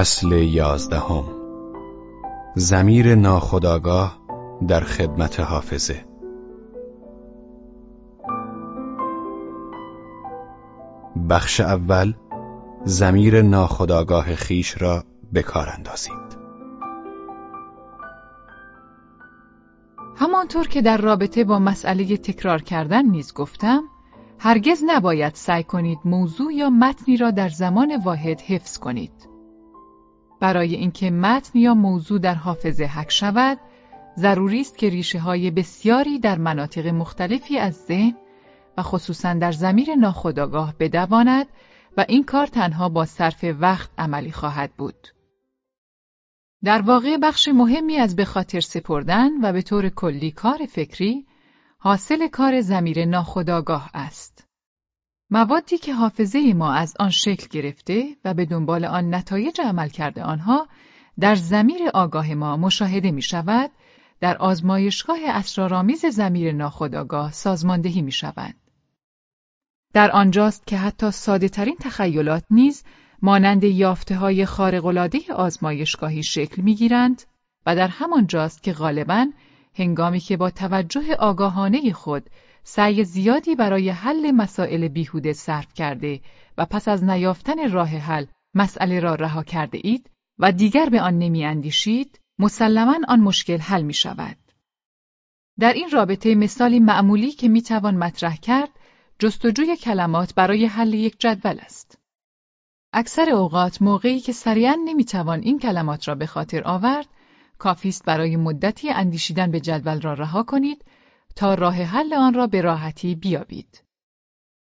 فصل یازدهم. زمیر ناخداگاه در خدمت حافظه. بخش اول زمیر ناخداگاه خیش را به کار اندازید. همانطور که در رابطه با مسئله تکرار کردن نیز گفتم هرگز نباید سعی کنید موضوع یا متنی را در زمان واحد حفظ کنید. برای اینکه متن یا موضوع در حافظه حک شود ضروری است که ریشه های بسیاری در مناطق مختلفی از ذهن و خصوصا در زمیر ناخودآگاه بدواند و این کار تنها با صرف وقت عملی خواهد بود. در واقع بخش مهمی از به خاطر سپردن و به طور کلی کار فکری حاصل کار زمیر ناخودآگاه است. موادی که حافظه ما از آن شکل گرفته و به دنبال آن نتایج عمل کرده آنها در زمیر آگاه ما مشاهده می شود در آزمایشگاه اسرارآمیز زمیر ناخودآگاه سازماندهی می شود. در آنجاست که حتی ساده ترین تخیلات نیز مانند یافته های خارق‌العاده آزمایشگاهی شکل می گیرند و در همان جاست که غالباً هنگامی که با توجه آگاهانه خود سعی زیادی برای حل مسائل بیهوده صرف کرده و پس از نیافتن راه حل مسئله را رها کرده اید و دیگر به آن نمی اندیشید، مسلما آن مشکل حل می شود. در این رابطه مثالی معمولی که می توان مطرح کرد، جستجوی کلمات برای حل یک جدول است. اکثر اوقات موقعی که سریعا توان این کلمات را به خاطر آورد، کافی است برای مدتی اندیشیدن به جدول را رها کنید تا راه حل آن را به راحتی بیابید.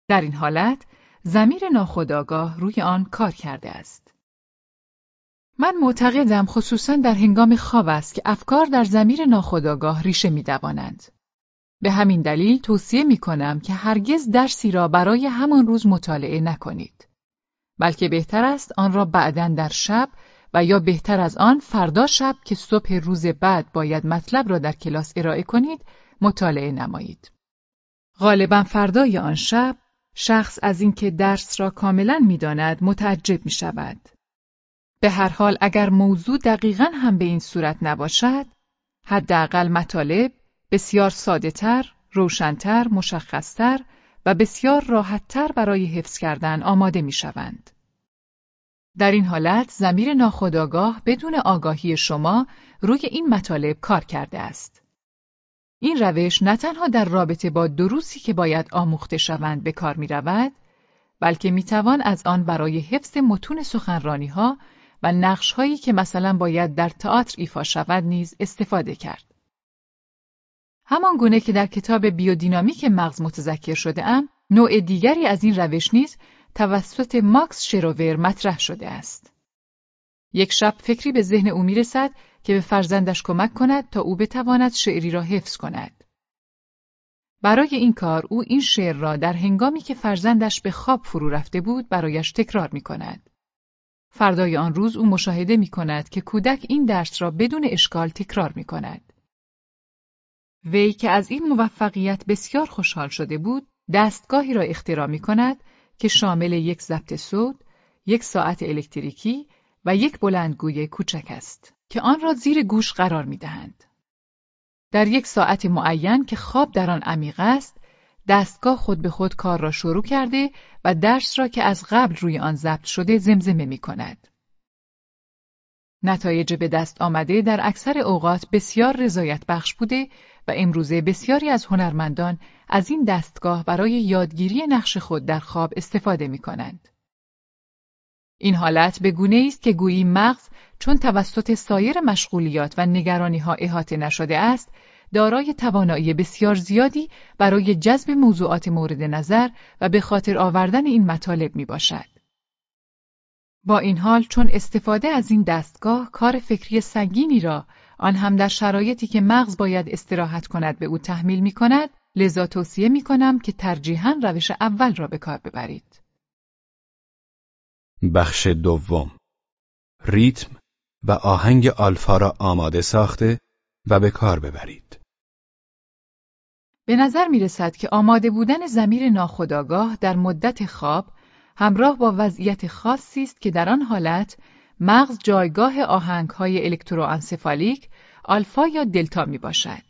در این حالت زمیر ناخودآگاه روی آن کار کرده است. من معتقدم خصوصا در هنگام خواب است که افکار در زمیر ناخودآگاه ریشه میدوانند. به همین دلیل توصیه می کنم که هرگز درسی را برای همان روز مطالعه نکنید. بلکه بهتر است آن را بعدا در شب و یا بهتر از آن فردا شب که صبح روز بعد باید مطلب را در کلاس ارائه کنید مطالعه نمایید. غالبا فردای آن شب شخص از اینکه درس را کاملا می‌داند متعجب می شود. به هر حال اگر موضوع دقیقا هم به این صورت نباشد، حداقل مطالب بسیار ساده تر، روشنتر، مشخصتر و بسیار راحتتر برای حفظ کردن آماده می شوند. در این حالت زمیر ناخودآگاه بدون آگاهی شما روی این مطالب کار کرده است. این روش نه تنها در رابطه با دروسی که باید آموخته شوند به کار می رود، بلکه می توان از آن برای حفظ متون سخنرانی ها و نقش هایی که مثلا باید در تئاتر ایفا شود نیز استفاده کرد. همان گونه که در کتاب بیودینامیک مغز متذکر شده ام، نوع دیگری از این روش نیز توسط ماکس شروور مطرح شده است. یک شب فکری به ذهن او می‌رسد که به فرزندش کمک کند تا او بتواند شعری را حفظ کند. برای این کار او این شعر را در هنگامی که فرزندش به خواب فرو رفته بود برایش تکرار می کند. فردای آن روز او مشاهده می کند که کودک این درس را بدون اشکال تکرار می کند. وی که از این موفقیت بسیار خوشحال شده بود، دستگاهی را اختراع می کند که شامل یک ضبط صوت، یک ساعت الکتریکی و یک بلندگوی کوچک است که آن را زیر گوش قرار می دهند. در یک ساعت معین که خواب در آن عمیق است، دستگاه خود به خود کار را شروع کرده و درس را که از قبل روی آن ضبط شده زمزمه می کند. نتایج به دست آمده در اکثر اوقات بسیار رضایت بخش بوده و امروزه بسیاری از هنرمندان از این دستگاه برای یادگیری نقش خود در خواب استفاده می کنند. این حالت به گونه است که گویی مغز چون توسط سایر مشغولیات و نگرانی ها احاطه نشده است، دارای توانایی بسیار زیادی برای جذب موضوعات مورد نظر و به خاطر آوردن این مطالب می باشد. با این حال چون استفاده از این دستگاه کار فکری سنگینی را آن هم در شرایطی که مغز باید استراحت کند به او تحمیل می کند، لذا توصیه می کنم که ترجیحاً روش اول را به کار ببرید. بخش دوم ریتم و آهنگ آلفا را آماده ساخته و به کار ببرید. به نظر می رسد که آماده بودن زمیر ناخودآگاه در مدت خواب همراه با وضعیت خاصی است که در آن حالت مغز جایگاه آهنگهای الکتروانسفالیک آلفا یا دلتا می باشد.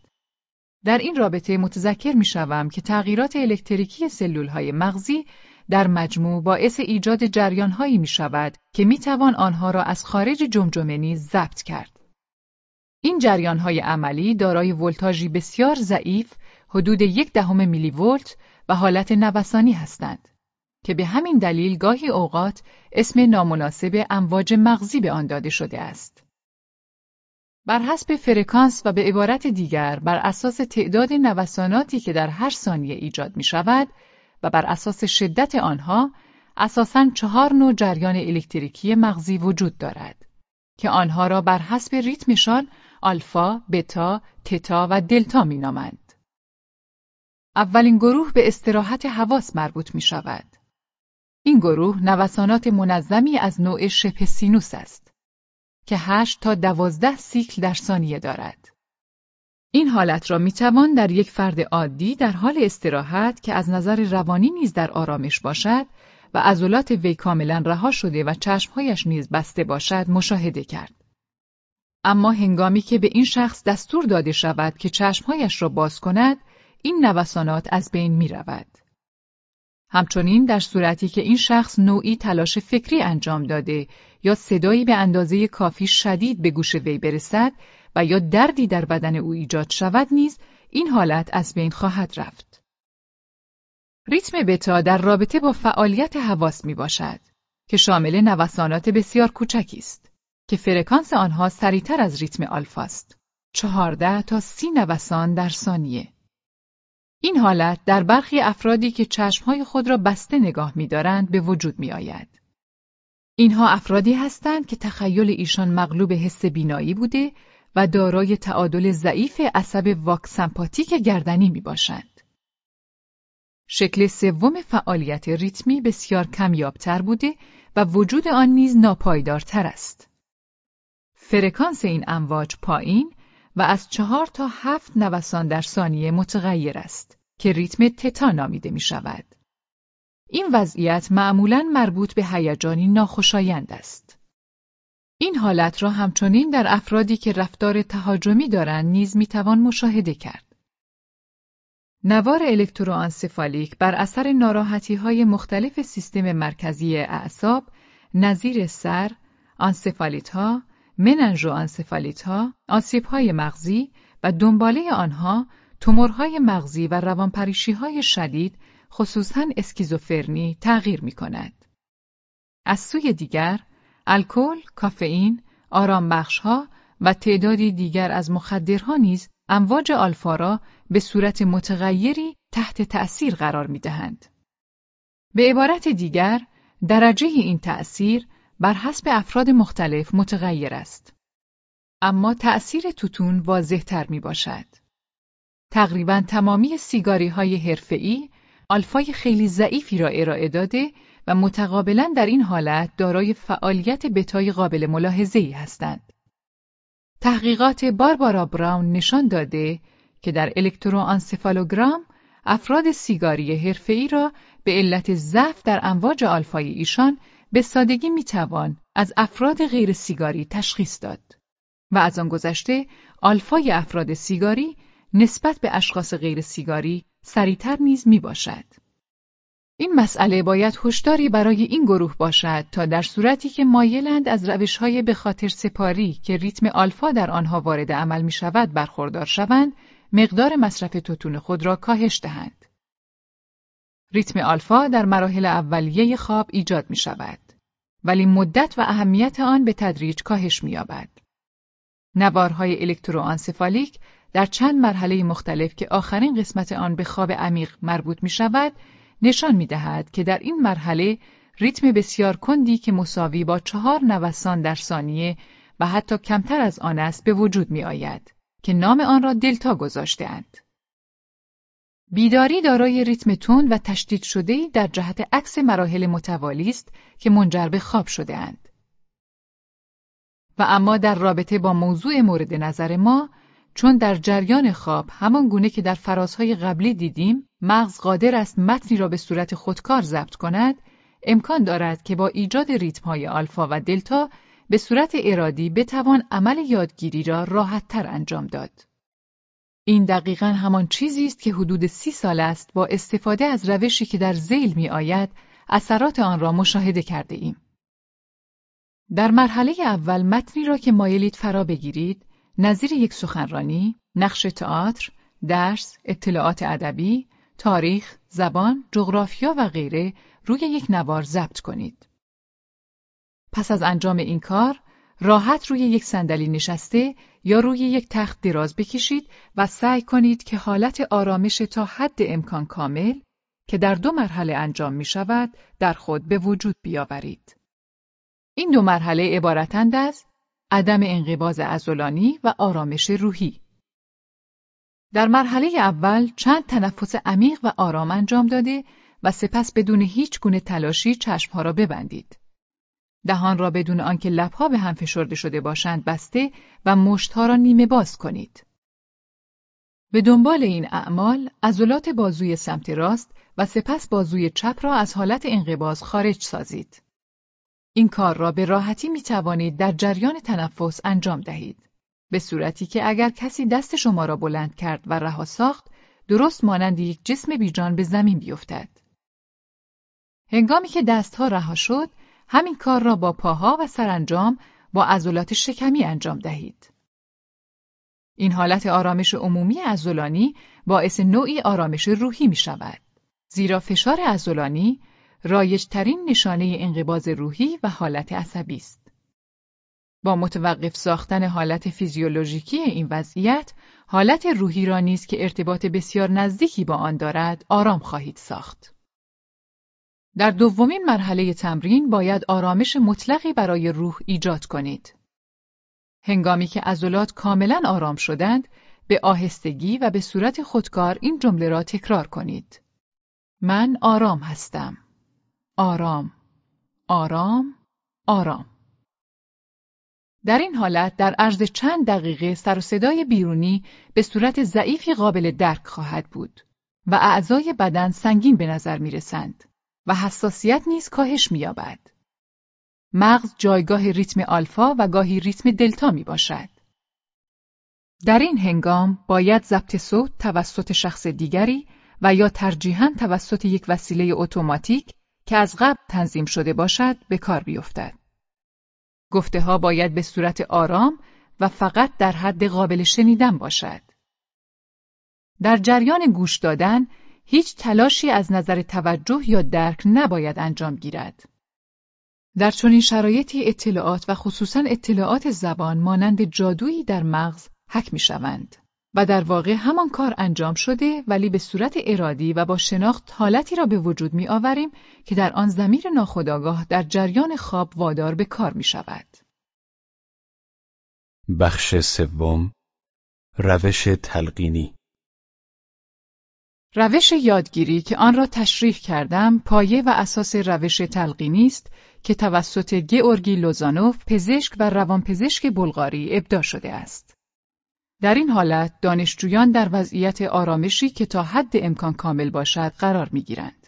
در این رابطه متذکر می شوم که تغییرات الکتریکی سلول های مغزی در مجموع باعث ایجاد جریانهایی می شود که می توان آنها را از خارج جمجمه نیز ضبط کرد. این جریانهای عملی دارای ولتاژی بسیار ضعیف حدود یک دهم میلی ولت و حالت نوسانی هستند که به همین دلیل گاهی اوقات اسم نامناسب امواج مغزی به آن داده شده است. بر حسب فرکانس و به عبارت دیگر بر اساس تعداد نوساناتی که در هر ثانیه ایجاد می شود و بر اساس شدت آنها اساساً چهار نوع جریان الکتریکی مغزی وجود دارد که آنها را بر حسب ریتمشان آلفا، بتا، تتا و دلتا می نامند. اولین گروه به استراحت حواس مربوط می شود. این گروه نوسانات منظمی از نوع شبه سینوس است که 8 تا 12 سیکل در ثانیه دارد. این حالت را می توان در یک فرد عادی در حال استراحت که از نظر روانی نیز در آرامش باشد و عضلات وی کاملا رها شده و چشمهایش نیز بسته باشد مشاهده کرد. اما هنگامی که به این شخص دستور داده شود که چشمهایش را باز کند، این نوسانات از بین می رود. همچنین در صورتی که این شخص نوعی تلاش فکری انجام داده یا صدایی به اندازه کافی شدید به گوش وی برسد و یا دردی در بدن او ایجاد شود نیز این حالت از بین خواهد رفت. ریتم بتا در رابطه با فعالیت حواس می باشد که شامل نوسانات بسیار کوچکی است که فرکانس آنها سریعتر از ریتم آلفا است. چهارده تا سی نوسان در ثانیه. این حالت در برخی افرادی که چشمهای خود را بسته نگاه می‌دارند به وجود می آید. اینها افرادی هستند که تخیل ایشان مغلوب حس بینایی بوده و دارای تعادل ضعیف عصب واکسمپاتیک گردنی می باشند. شکل سوم فعالیت ریتمی بسیار کمیابتر بوده و وجود آن نیز ناپایدارتر است. فرکانس این امواج پایین و از چهار تا هفت نوسان در ثانیه متغیر است که ریتم تتا نامیده می شود. این وضعیت معمولا مربوط به هیجانی ناخوشایند است. این حالت را همچنین در افرادی که رفتار تهاجمی دارند نیز می‌توان مشاهده کرد. نوار الکتروانسفالیک بر اثر ناراحتی های مختلف سیستم مرکزی اعصاب نظیر سر، آنسفالیت ها، مننژو آنسفالیت ها، آسیب های مغزی و دنباله آنها تومورهای مغزی و روانپریشی های شدید خصوصا اسکیزوفرنی تغییر می کند. از سوی دیگر، الکل، کافئین، آرام ها و تعدادی دیگر از مخدرها نیز امواج آلفا را به صورت متغیری تحت تأثیر قرار می دهند. به عبارت دیگر، درجه این تأثیر بر حسب افراد مختلف متغیر است. اما تأثیر توتون واضح تر می باشد. تقریبا تمامی سیگاری های حرفه‌ای آلفای خیلی ضعیفی را ارائه داده و متقابلا در این حالت دارای فعالیت بتای قابل ملاحظه ای هستند. تحقیقات باربارا براون نشان داده که در الکتروانسفالوگرام افراد سیگاری حرفه‌ای را به علت ضعف در امواج آلفای ایشان به سادگی می‌توان از افراد غیر سیگاری تشخیص داد و از آن گذشته آلفای افراد سیگاری نسبت به اشخاص غیر سیگاری سریعتر نیز می باشد. این مسئله باید هشداری برای این گروه باشد تا در صورتی که مایلند از روشهای به خاطر سپاری که ریتم آلفا در آنها وارد عمل می شود برخوردار شوند، مقدار مصرف توتون خود را کاهش دهند. ریتم آلفا در مراحل اولیه خواب ایجاد می شود. ولی مدت و اهمیت آن به تدریج کاهش می یابد. نوارهای الکتروانسفالیک در چند مرحله مختلف که آخرین قسمت آن به خواب عمیق مربوط می شود، نشان می دهد که در این مرحله ریتم بسیار کندی که مساوی با چهار نوسان در ثانیه و حتی کمتر از آن است به وجود می آید که نام آن را دلتا گذاشتهاند. بیداری دارای ریتم تند و تشدید شده در جهت عکس مراحل متوالی است که منجر به خواب شده اند. و اما در رابطه با موضوع مورد نظر ما چون در جریان خواب همان گونه که در فرازهای قبلی دیدیم مغز قادر است متنی را به صورت خودکار ضبط کند امکان دارد که با ایجاد ریتمهای آلفا و دلتا به صورت ارادی بتوان عمل یادگیری را راحتتر انجام داد. این دقیقا همان چیزی است که حدود سی سال است با استفاده از روشی که در زیل می آید اثرات آن را مشاهده کرده ایم. در مرحله اول متنی را که مایلید فرا بگیرید نظیر یک سخنرانی، نقش تئاتر، درس، اطلاعات ادبی، تاریخ، زبان، جغرافیا و غیره روی یک نوار ضبط کنید. پس از انجام این کار، راحت روی یک صندلی نشسته یا روی یک تخت دراز بکشید و سعی کنید که حالت آرامش تا حد امکان کامل که در دو مرحله انجام می شود در خود به وجود بیاورید. این دو مرحله عبارتند از عدم انقباز ازولانی و آرامش روحی. در مرحله اول چند تنفس عمیق و آرام انجام داده و سپس بدون هیچ گونه تلاشی چشمها را ببندید. دهان را بدون آنکه لبها به هم فشرده شده باشند بسته و مشتها را نیمه باز کنید. به دنبال این اعمال عضلات بازوی سمت راست و سپس بازوی چپ را از حالت انقباز خارج سازید. این کار را به راحتی می توانید در جریان تنفس انجام دهید. به صورتی که اگر کسی دست شما را بلند کرد و رها ساخت، درست مانند یک جسم بیجان به زمین بیفتد. هنگامی که دستها رها شد، همین کار را با پاها و سرانجام با عضلات شکمی انجام دهید. این حالت آرامش عمومی عضلانی باعث نوعی آرامش روحی می شود. زیرا فشار عضلانی رایجترین نشانه انقباز روحی و حالت عصبی است. با متوقف ساختن حالت فیزیولوژیکی این وضعیت، حالت روحی را نیز که ارتباط بسیار نزدیکی با آن دارد، آرام خواهید ساخت. در دومین مرحله تمرین باید آرامش مطلقی برای روح ایجاد کنید. هنگامی که عضلات کاملا آرام شدند، به آهستگی و به صورت خودکار این جمله را تکرار کنید. من آرام هستم. آرام، آرام، آرام. در این حالت در عرض چند دقیقه سر و صدای بیرونی به صورت ضعیفی قابل درک خواهد بود و اعضای بدن سنگین به نظر می رسند و حساسیت نیز کاهش می یابد. مغز جایگاه ریتم آلفا و گاهی ریتم دلتا می باشد. در این هنگام باید ضبط صوت توسط شخص دیگری و یا ترجیحاً توسط یک وسیله اتوماتیک که از قبل تنظیم شده باشد به کار بیفتد. گفته ها باید به صورت آرام و فقط در حد قابل شنیدن باشد. در جریان گوش دادن هیچ تلاشی از نظر توجه یا درک نباید انجام گیرد. در چنین شرایطی اطلاعات و خصوصا اطلاعات زبان مانند جادویی در مغز حک می شوند. و در واقع همان کار انجام شده ولی به صورت ارادی و با شناخت حالتی را به وجود می آوریم که در آن زمیر ناخودآگاه در جریان خواب وادار به کار می شود. بخش سوم روش تلقینی روش یادگیری که آن را تشریح کردم پایه و اساس روش تلقینی است که توسط گئورگی لوزانوف پزشک و روانپزشک بلغاری ابدا شده است. در این حالت دانشجویان در وضعیت آرامشی که تا حد امکان کامل باشد قرار می گیرند.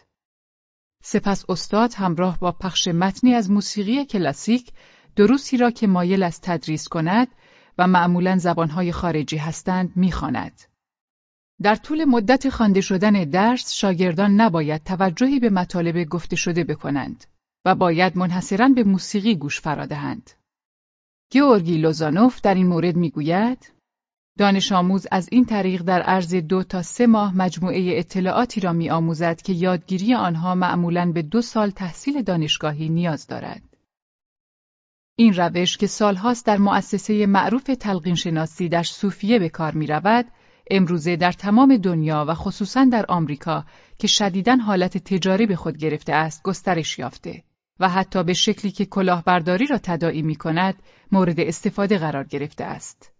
سپس استاد همراه با پخش متنی از موسیقی کلاسیک دروسی را که مایل است تدریس کند و معمولا زبانهای خارجی هستند می‌خواند. در طول مدت خوانده شدن درس شاگردان نباید توجهی به مطالب گفته شده بکنند و باید منحصرا به موسیقی گوش فرادهند. گیورگی لوزانوف در این مورد می‌گوید دانش آموز از این طریق در عرض دو تا سه ماه مجموعه اطلاعاتی را می آموزد که یادگیری آنها معمولاً به دو سال تحصیل دانشگاهی نیاز دارد. این روش که سالهاست در مؤسسه معروف تلقین شناسی در صوفیه به کار می رود، امروزه در تمام دنیا و خصوصا در آمریکا که شدیداً حالت تجاری به خود گرفته است گسترش یافته و حتی به شکلی که کلاهبرداری را تداعی می کند مورد استفاده قرار گرفته است.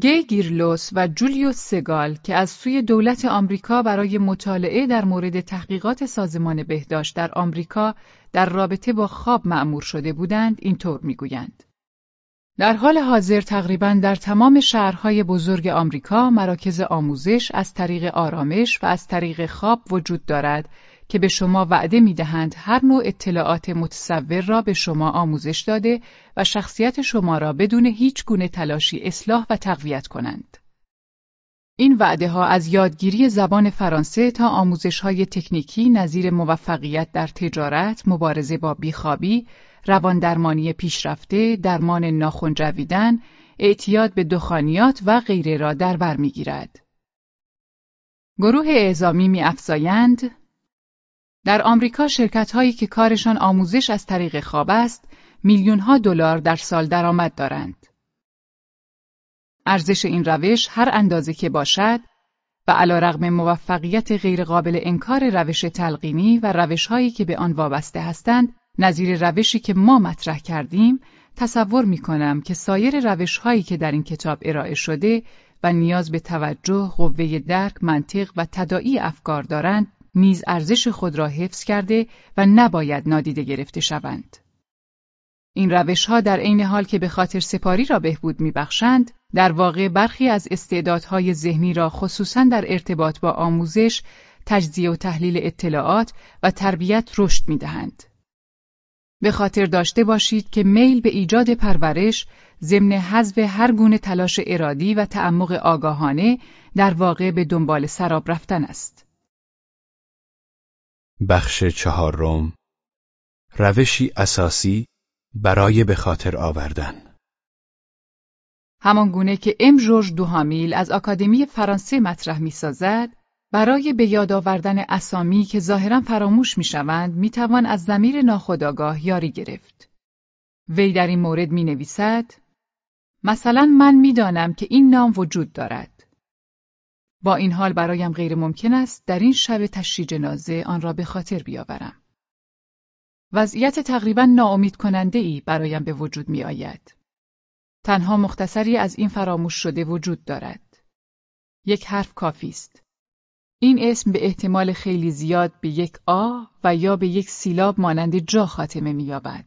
گی گیرلوس و جولیوس سگال که از سوی دولت آمریکا برای مطالعه در مورد تحقیقات سازمان بهداشت در آمریکا در رابطه با خواب معمور شده بودند اینطور می‌گویند. در حال حاضر تقریبا در تمام شهرهای بزرگ آمریکا مراکز آموزش از طریق آرامش و از طریق خواب وجود دارد که به شما وعده می دهند هر نوع اطلاعات متصور را به شما آموزش داده و شخصیت شما را بدون هیچ گونه تلاشی اصلاح و تقویت کنند. این وعده ها از یادگیری زبان فرانسه تا آموزش های تکنیکی نظیر موفقیت در تجارت، مبارزه با بیخوابی، رواندرمانی پیشرفته، درمان ناخن جویدن، اعتیاد به دخانیات و غیره را در بر می‌گیرد. گروه اعزامی می افزایند در آمریکا شرکت هایی که کارشان آموزش از طریق خواب است میلیون ها دلار در سال درآمد دارند. ارزش این روش هر اندازه که باشد و علیرغم موفقیت غیرقابل انکار روش تلقینی و روش هایی که به آن وابسته هستند نظیر روشی که ما مطرح کردیم تصور می کنم که سایر روش هایی که در این کتاب ارائه شده و نیاز به توجه، قوه درک، منطق و تدائی افکار دارند، نیز ارزش خود را حفظ کرده و نباید نادیده گرفته شوند. این روش ها در عین حال که به خاطر سپاری را بهبود میبخشند، در واقع برخی از استعدادهای ذهنی را خصوصا در ارتباط با آموزش، تجزیه و تحلیل اطلاعات و تربیت رشد می‌دهند. به خاطر داشته باشید که میل به ایجاد پرورش ضمن حذف هر گونه تلاش ارادی و تعمق آگاهانه در واقع به دنبال سراب رفتن است. بخش چهارم روشی اساسی برای به خاطر آوردن همان گونه که ام جورج دوهامیل از آکادمی فرانسه مطرح می سازد، برای به یاد آوردن اسامی که ظاهرا فراموش می شوند می توان از زمیر ناخودآگاه یاری گرفت. وی در این مورد می نویسد مثلا من می‌دانم که این نام وجود دارد. با این حال برایم غیر ممکن است در این شب تشریج جنازه آن را به خاطر بیاورم. وضعیت تقریبا ناامید کننده ای برایم به وجود می آید. تنها مختصری از این فراموش شده وجود دارد. یک حرف کافی است. این اسم به احتمال خیلی زیاد به یک آ و یا به یک سیلاب مانند جا خاتمه می‌یابد.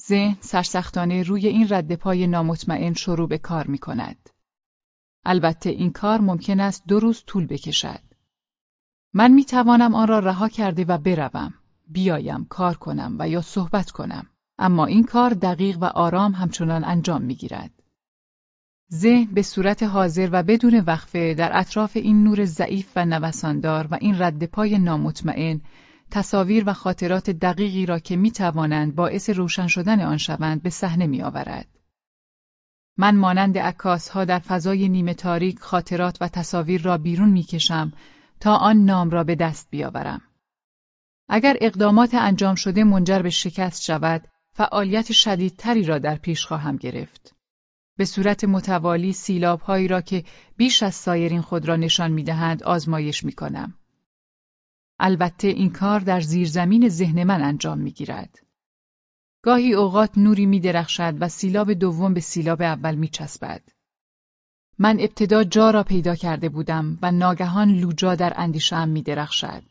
ذهن سرسختانه روی این رد پای نامطمئن شروع به کار می کند. البته این کار ممکن است دو روز طول بکشد. من می توانم آن را رها کرده و بروم. بیایم کار کنم و یا صحبت کنم. اما این کار دقیق و آرام همچنان انجام می گیرد. ذهن به صورت حاضر و بدون وقفه در اطراف این نور ضعیف و نوساندار و این رد پای نامطمئن تصاویر و خاطرات دقیقی را که می توانند باعث روشن شدن آن شوند به صحنه می آورد. من مانند عکاس ها در فضای نیمه تاریک خاطرات و تصاویر را بیرون می کشم تا آن نام را به دست بیاورم. اگر اقدامات انجام شده منجر به شکست شود، فعالیت شدیدتری را در پیش خواهم گرفت. به صورت متوالی سیلاب هایی را که بیش از سایرین خود را نشان می دهند آزمایش می کنم. البته این کار در زیرزمین ذهن من انجام می گیرد. گاهی اوقات نوری می درخشد و سیلاب دوم به سیلاب اول می چسبد. من ابتدا جا را پیدا کرده بودم و ناگهان لوجا در اندیشم می درخشد.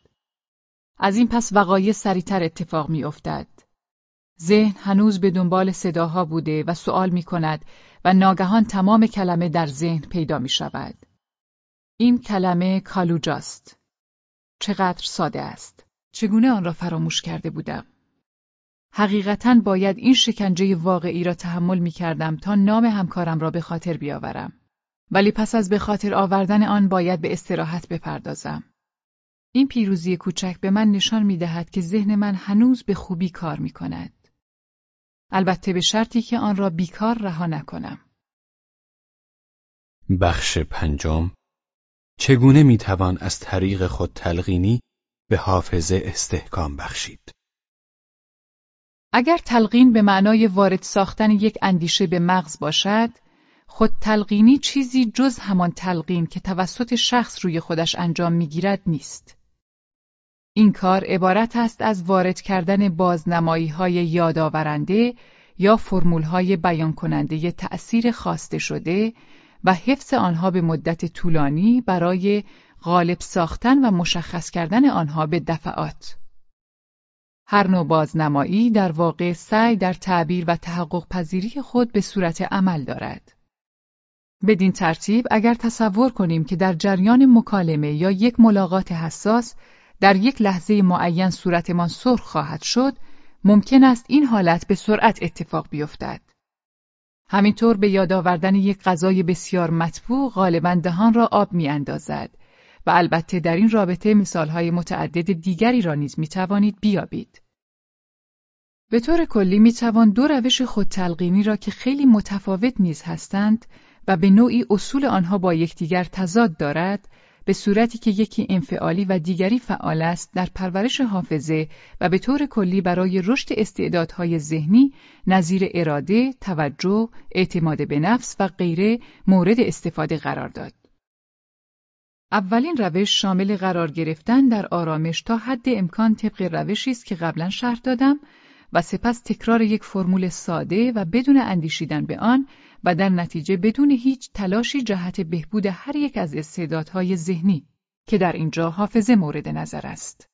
از این پس وقایع سریعتر اتفاق می افتد. ذهن هنوز به دنبال صداها بوده و سوال می کند و ناگهان تمام کلمه در ذهن پیدا می شود. این کلمه کالوجاست. چقدر ساده است. چگونه آن را فراموش کرده بودم؟ حقیقتا باید این شکنجه واقعی را تحمل می کردم تا نام همکارم را به خاطر بیاورم. ولی پس از به خاطر آوردن آن باید به استراحت بپردازم. این پیروزی کوچک به من نشان می دهد که ذهن من هنوز به خوبی کار می کند. البته به شرطی که آن را بیکار رها نکنم. بخش پنجم چگونه می‌توان از طریق خود تلقینی به حافظه استحکام بخشید؟ اگر تلقین به معنای وارد ساختن یک اندیشه به مغز باشد، خود تلقینی چیزی جز همان تلقین که توسط شخص روی خودش انجام می‌گیرد نیست. این کار عبارت است از وارد کردن بازنمایی های یادآورنده یا فرمول های بیان کننده تأثیر خواسته شده و حفظ آنها به مدت طولانی برای غالب ساختن و مشخص کردن آنها به دفعات. هر نوع بازنمایی در واقع سعی در تعبیر و تحقق پذیری خود به صورت عمل دارد. بدین ترتیب اگر تصور کنیم که در جریان مکالمه یا یک ملاقات حساس در یک لحظه معین صورتمان سرخ خواهد شد، ممکن است این حالت به سرعت اتفاق بیفتد. همینطور به یاد آوردن یک غذای بسیار مطبوع غالبا دهان را آب می اندازد و البته در این رابطه مثالهای متعدد دیگری را نیز می توانید بیابید. به طور کلی می توان دو روش خودتلقینی را که خیلی متفاوت نیز هستند و به نوعی اصول آنها با یکدیگر تضاد دارد به صورتی که یکی انفعالی و دیگری فعال است در پرورش حافظه و به طور کلی برای رشد استعدادهای ذهنی نظیر اراده، توجه، اعتماد به نفس و غیره مورد استفاده قرار داد. اولین روش شامل قرار گرفتن در آرامش تا حد امکان طبق روشی است که قبلا شرح دادم و سپس تکرار یک فرمول ساده و بدون اندیشیدن به آن و در نتیجه بدون هیچ تلاشی جهت بهبود هر یک از استعدادهای ذهنی که در اینجا حافظه مورد نظر است.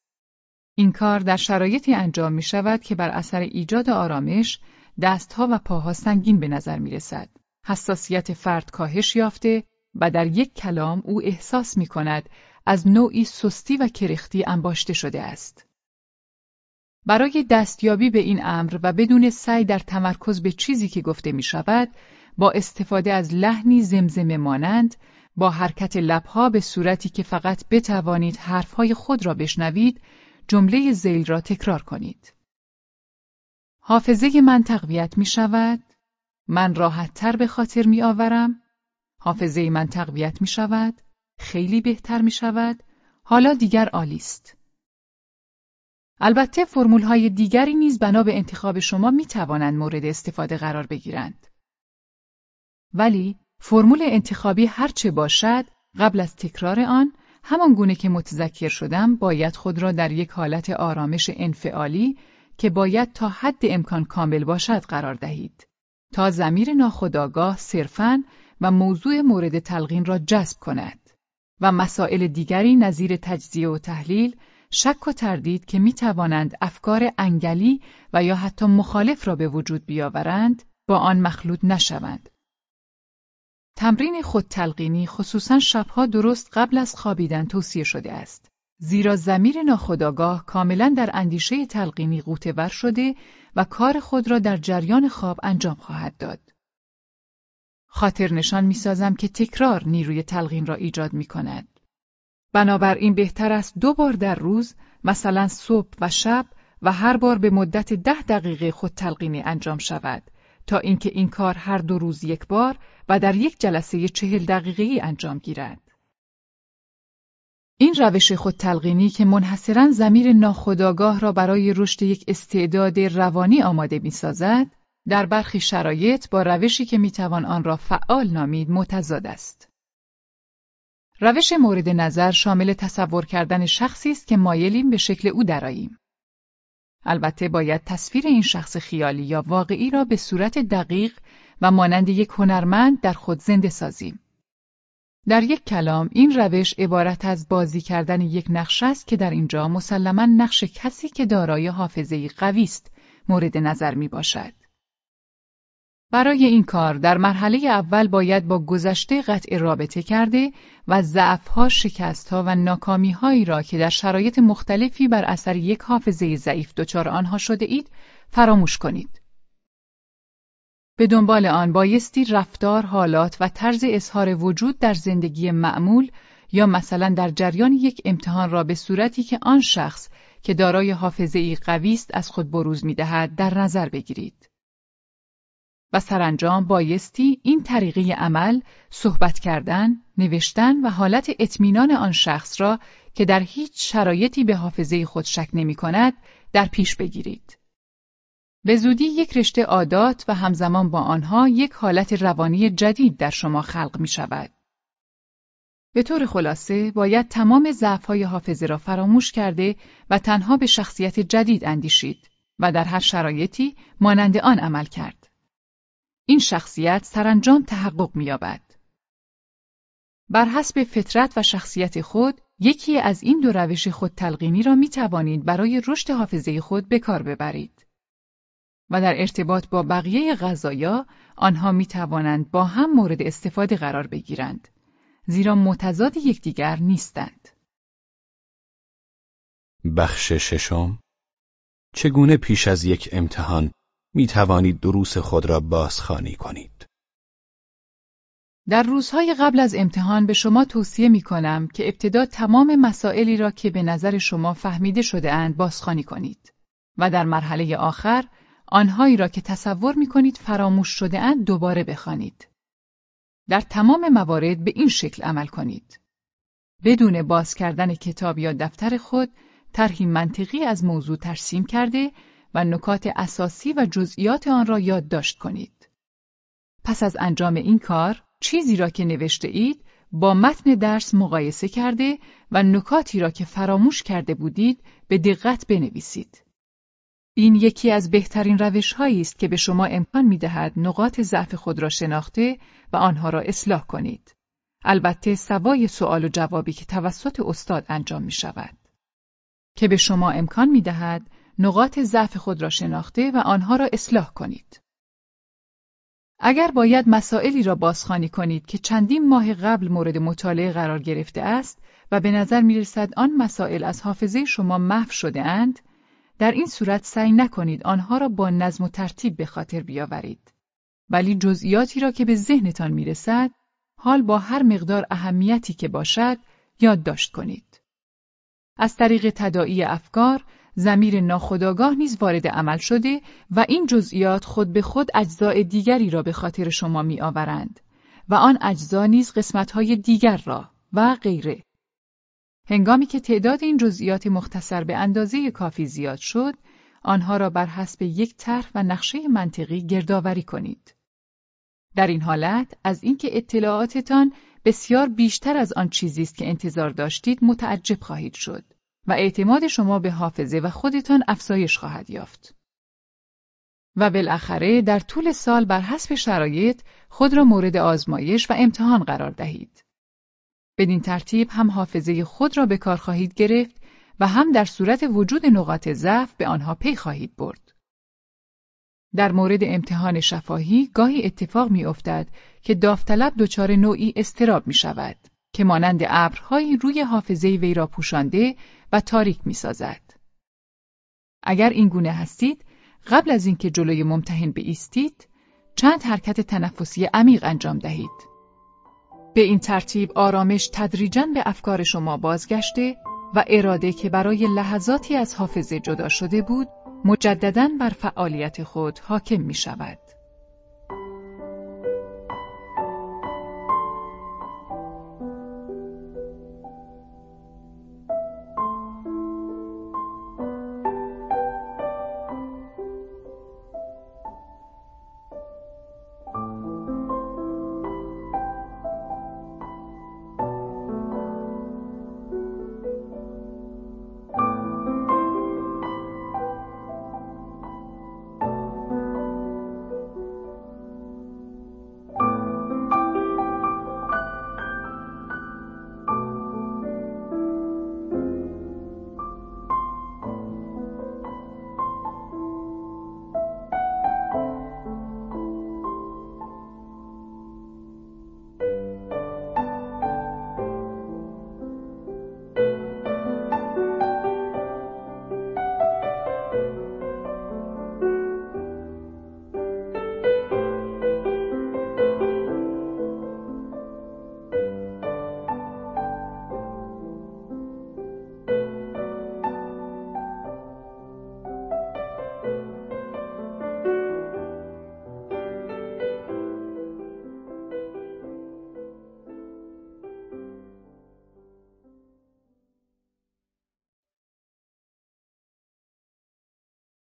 این کار در شرایطی انجام می شود که بر اثر ایجاد آرامش دستها و پاها سنگین به نظر می رسد. حساسیت فرد کاهش یافته و در یک کلام او احساس می کند از نوعی سستی و کرختی انباشته شده است. برای دستیابی به این امر و بدون سعی در تمرکز به چیزی که گفته می شود، با استفاده از لحنی زمزمه مانند، با حرکت لبها به صورتی که فقط بتوانید حرفهای خود را بشنوید، جمله زیل را تکرار کنید. حافظه من تقویت می شود، من راحت تر به خاطر می آورم، حافظه من تقویت می شود، خیلی بهتر می شود، حالا دیگر عالی است. البته فرمول های دیگری نیز بنا به انتخاب شما می توانند مورد استفاده قرار بگیرند. ولی فرمول انتخابی هرچه باشد قبل از تکرار آن همان گونه که متذکر شدم باید خود را در یک حالت آرامش انفعالی که باید تا حد امکان کامل باشد قرار دهید تا زمیر ناخودآگاه صرفاً و موضوع مورد تلقین را جذب کند و مسائل دیگری نظیر تجزیه و تحلیل شک و تردید که می توانند افکار انگلی و یا حتی مخالف را به وجود بیاورند با آن مخلوط نشوند. تمرین خودتلقینی خصوصا شبها درست قبل از خوابیدن توصیه شده است. زیرا زمیر ناخودآگاه کاملا در اندیشه تلقینی قوتور شده و کار خود را در جریان خواب انجام خواهد داد. خاطر نشان می سازم که تکرار نیروی تلقین را ایجاد می کند. بنابراین بهتر است دو بار در روز مثلا صبح و شب و هر بار به مدت ده دقیقه خود تلقینی انجام شود تا اینکه این کار هر دو روز یک بار و در یک جلسه چهل دقیقه انجام گیرد. این روش خود تلقینی که منحصرا زمیر ناخودآگاه را برای رشد یک استعداد روانی آماده می سازد، در برخی شرایط با روشی که می‌توان آن را فعال نامید متضاد است. روش مورد نظر شامل تصور کردن شخصی است که مایلیم به شکل او دراییم. البته باید تصویر این شخص خیالی یا واقعی را به صورت دقیق و مانند یک هنرمند در خود زنده سازیم. در یک کلام این روش عبارت از بازی کردن یک نقش است که در اینجا مسلما نقش کسی که دارای حافظه قوی است مورد نظر می باشد. برای این کار در مرحله اول باید با گذشته قطع رابطه کرده و ضعفها، شکستها و ناکامیهایی را که در شرایط مختلفی بر اثر یک حافظه ضعیف دچار آنها شده اید فراموش کنید. به دنبال آن بایستی رفتار، حالات و طرز اظهار وجود در زندگی معمول یا مثلا در جریان یک امتحان را به صورتی که آن شخص که دارای حافظه ای قوی است از خود بروز می دهد در نظر بگیرید. و سرانجام بایستی این طریقه عمل صحبت کردن، نوشتن و حالت اطمینان آن شخص را که در هیچ شرایطی به حافظه خود شک نمی کند در پیش بگیرید. به زودی یک رشته عادات و همزمان با آنها یک حالت روانی جدید در شما خلق می شود. به طور خلاصه باید تمام ضعف‌های حافظه را فراموش کرده و تنها به شخصیت جدید اندیشید و در هر شرایطی مانند آن عمل کرد. این شخصیت سرانجام تحقق می‌یابد. بر حسب فطرت و شخصیت خود یکی از این دو روش خود تلقینی را می توانید برای رشد حافظه خود به کار ببرید. و در ارتباط با بقیه غذایا آنها می توانند با هم مورد استفاده قرار بگیرند زیرا متضاد یکدیگر نیستند. بخش ششم چگونه پیش از یک امتحان می توانید دروس خود را بازخوانی کنید در روزهای قبل از امتحان به شما توصیه می کنم که ابتدا تمام مسائلی را که به نظر شما فهمیده شده اند بازخوانی کنید و در مرحله آخر آنهایی را که تصور می کنید فراموش شده اند دوباره بخوانید. در تمام موارد به این شکل عمل کنید. بدون باز کردن کتاب یا دفتر خود طرحی منطقی از موضوع ترسیم کرده و نکات اساسی و جزئیات آن را یادداشت کنید. پس از انجام این کار، چیزی را که نوشته اید با متن درس مقایسه کرده و نکاتی را که فراموش کرده بودید به دقت بنویسید. این یکی از بهترین روش هایی است که به شما امکان می دهد نقاط ضعف خود را شناخته و آنها را اصلاح کنید. البته سوای سوال و جوابی که توسط استاد انجام می شود. که به شما امکان می دهد نقاط ضعف خود را شناخته و آنها را اصلاح کنید. اگر باید مسائلی را بازخوانی کنید که چندین ماه قبل مورد مطالعه قرار گرفته است و به نظر می رسد آن مسائل از حافظه شما محو شده اند، در این صورت سعی نکنید آنها را با نظم و ترتیب به خاطر بیاورید. ولی جزئیاتی را که به ذهنتان می رسد، حال با هر مقدار اهمیتی که باشد، یادداشت کنید. از طریق تداعی افکار، زمیر ناخداگاه نیز وارد عمل شده و این جزئیات خود به خود اجزای دیگری را به خاطر شما می آورند و آن اجزا نیز قسمتهای دیگر را و غیره. هنگامی که تعداد این جزئیات مختصر به اندازه کافی زیاد شد، آنها را بر حسب یک طرح و نقشه منطقی گردآوری کنید. در این حالت از اینکه اطلاعاتتان بسیار بیشتر از آن چیزی است که انتظار داشتید متعجب خواهید شد و اعتماد شما به حافظه و خودتان افزایش خواهد یافت. و بالاخره در طول سال بر حسب شرایط خود را مورد آزمایش و امتحان قرار دهید. بدین ترتیب هم حافظه خود را به کار خواهید گرفت و هم در صورت وجود نقاط ضعف به آنها پی خواهید برد. در مورد امتحان شفاهی گاهی اتفاق می افتد که داوطلب دچار نوعی استراب می شود که مانند ابرهایی روی حافظه وی را پوشانده و تاریک می سازد. اگر این گونه هستید، قبل از اینکه جلوی ممتحن بایستید، چند حرکت تنفسی عمیق انجام دهید. به این ترتیب آرامش تدریجا به افکار شما بازگشته و اراده که برای لحظاتی از حافظه جدا شده بود مجددا بر فعالیت خود حاکم می شود.